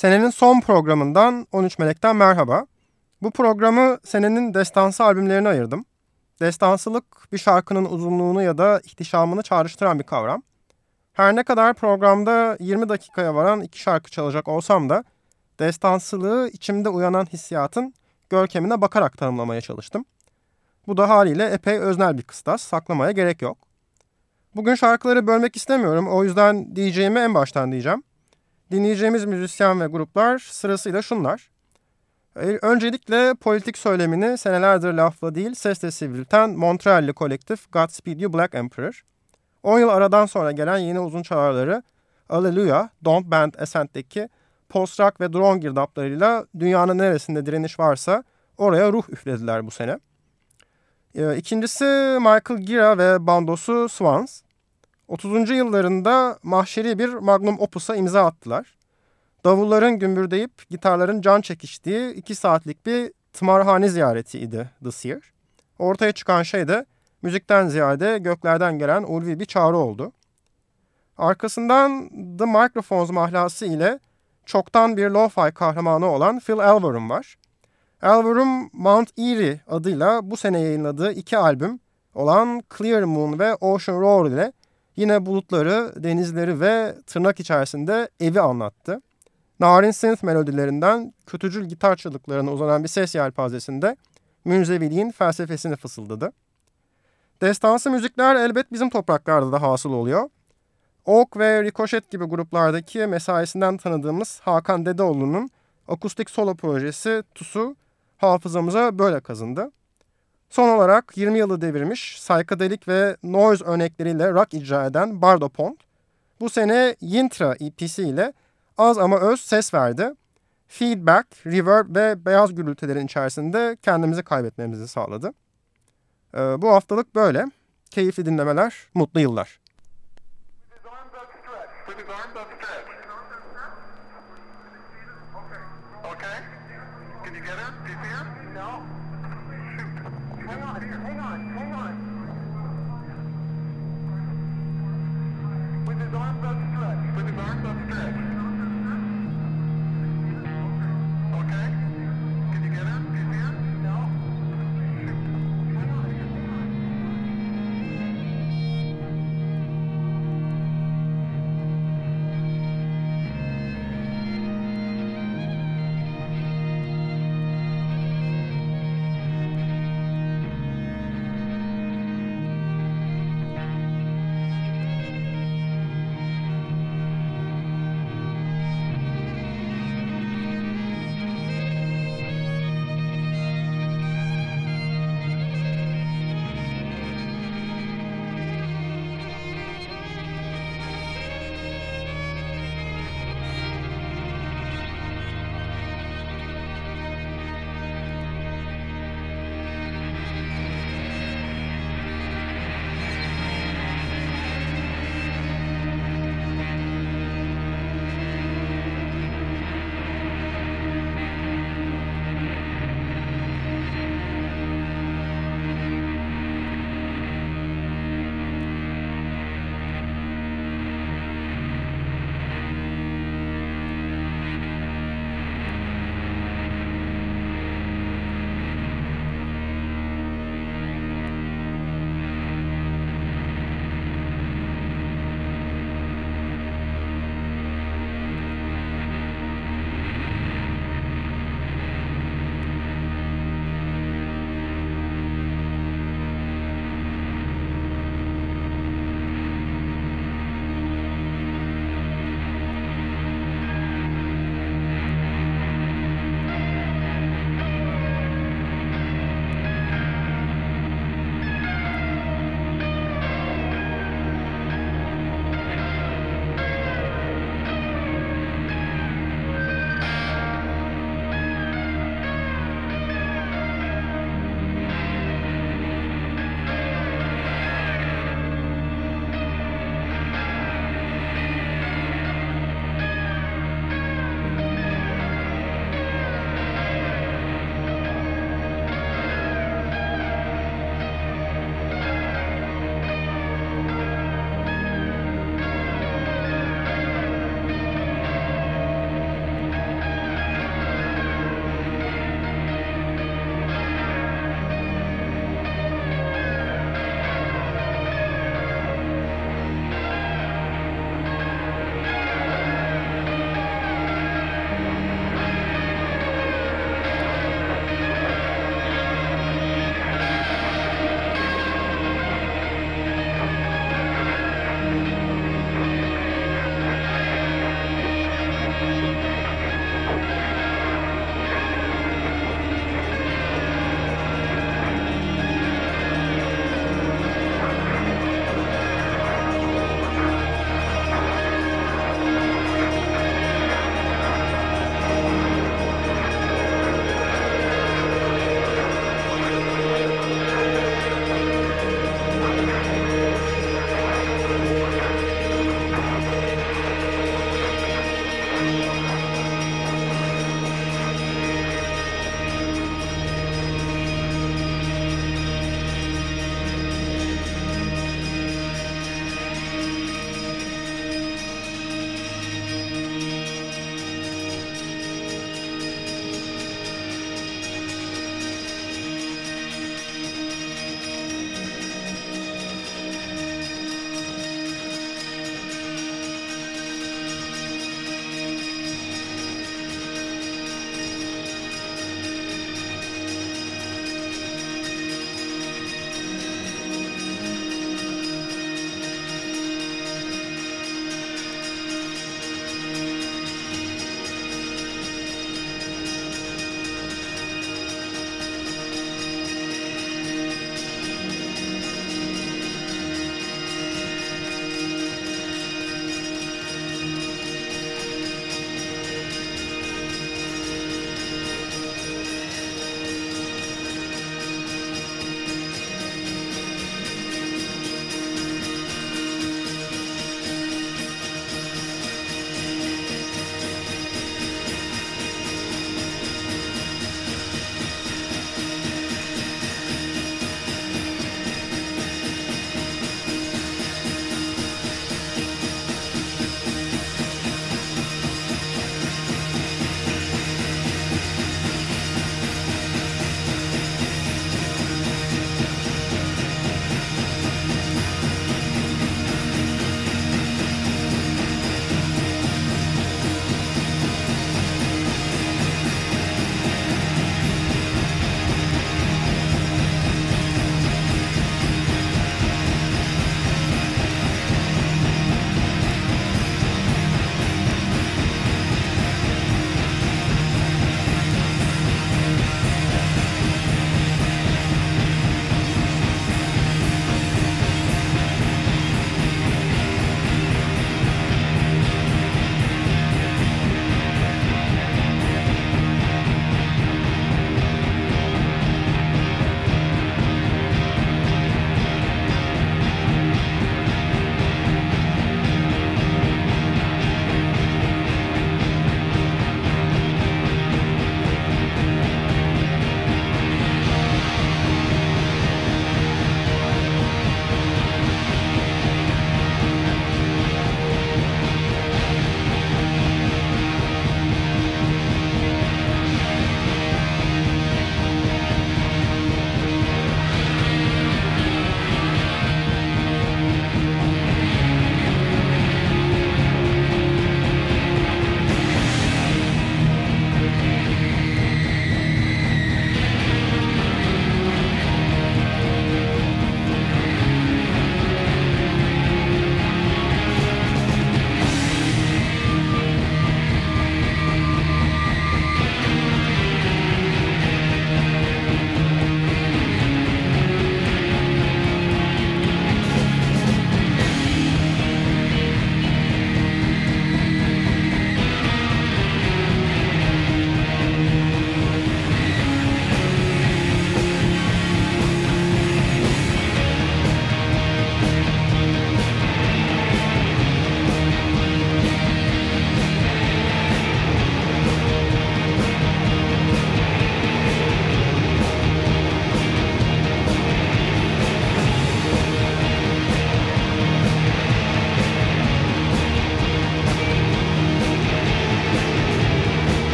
Senenin son programından 13 Melek'ten merhaba. Bu programı senenin destansı albümlerine ayırdım. Destansılık bir şarkının uzunluğunu ya da ihtişamını çağrıştıran bir kavram. Her ne kadar programda 20 dakikaya varan iki şarkı çalacak olsam da destansılığı içimde uyanan hissiyatın görkemine bakarak tanımlamaya çalıştım. Bu da haliyle epey öznel bir kıstas, saklamaya gerek yok. Bugün şarkıları bölmek istemiyorum, o yüzden diyeceğimi en baştan diyeceğim. Dinleyeceğimiz müzisyen ve gruplar sırasıyla şunlar. E, öncelikle politik söylemini senelerdir lafla değil sesle sivrilten Montreal'li kolektif Godspeed You Black Emperor. 10 yıl aradan sonra gelen yeni uzun çağrıları Alleluia, Don't Bend Ascent'teki post-rock ve drone girdaplarıyla dünyanın neresinde direniş varsa oraya ruh üflediler bu sene. E, ikincisi Michael Gira ve bandosu Swans. 30. yıllarında mahşeri bir magnum opus'a imza attılar. Davulların gümbürdeyip gitarların can çekiştiği iki saatlik bir tımarhane ziyaretiydi This Year. Ortaya çıkan şey de müzikten ziyade göklerden gelen ulvi bir çağrı oldu. Arkasından The Microphones mahlası ile çoktan bir lo-fi kahramanı olan Phil Elverum var. Elverum Mount Erie adıyla bu sene yayınladığı iki albüm olan Clear Moon ve Ocean Roar ile yine bulutları, denizleri ve tırnak içerisinde evi anlattı. Narin synth melodilerinden kötücül gitar çalıklarına uzanan bir ses yelpazesinde münzeviliğin felsefesini fısıldadı. Destansı müzikler elbet bizim topraklarda da hasıl oluyor. Oak ve Ricochet gibi gruplardaki mesaisinden tanıdığımız Hakan Dedeoğlu'nun akustik solo projesi TUS'u hafızamıza böyle kazındı. Son olarak 20 yılı devirmiş psychedelic ve noise örnekleriyle rock icra eden Bardo Pond, bu sene Yintra EP'si ile az ama öz ses verdi. Feedback, reverb ve beyaz gürültülerin içerisinde kendimizi kaybetmemizi sağladı. Ee, bu haftalık böyle. Keyifli dinlemeler, mutlu yıllar.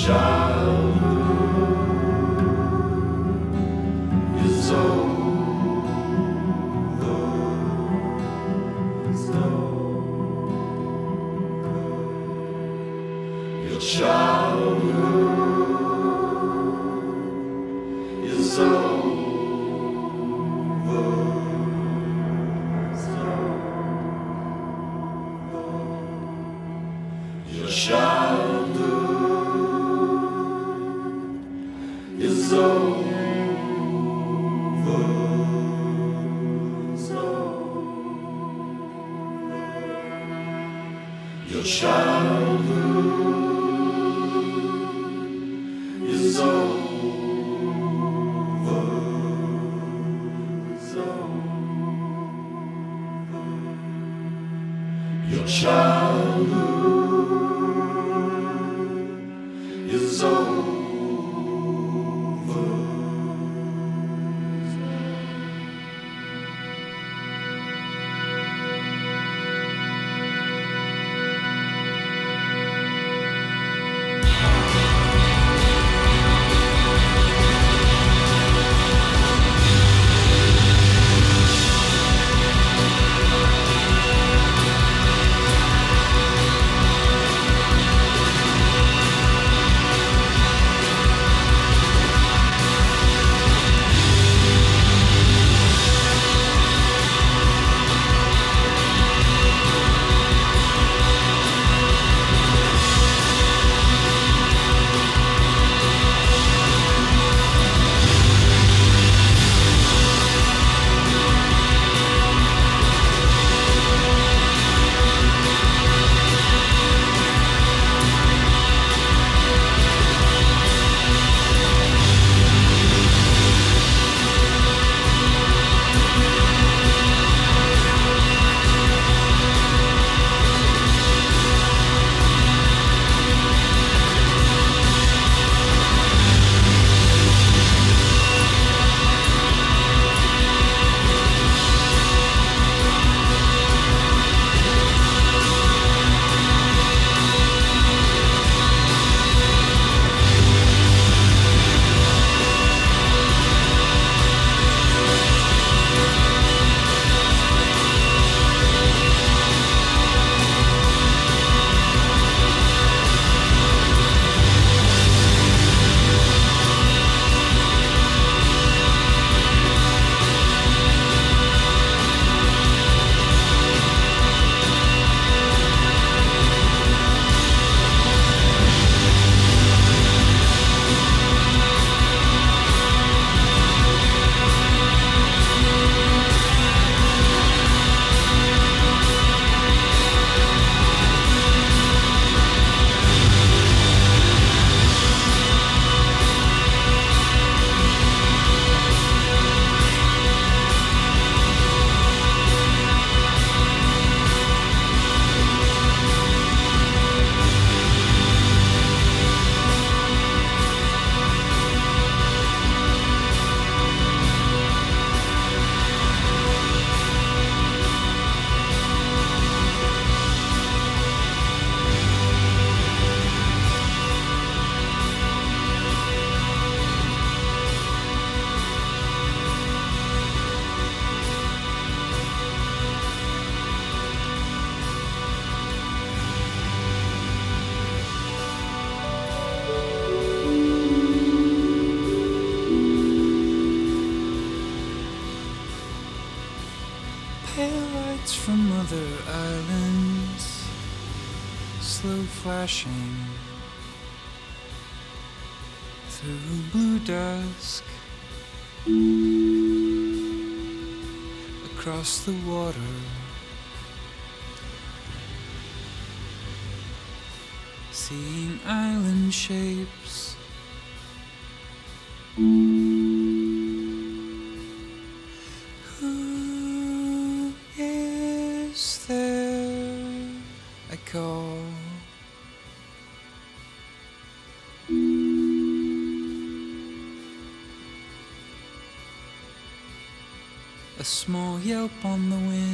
shine. Flashing through blue dusk across the water. Seeing island shapes. Yelp on the wind,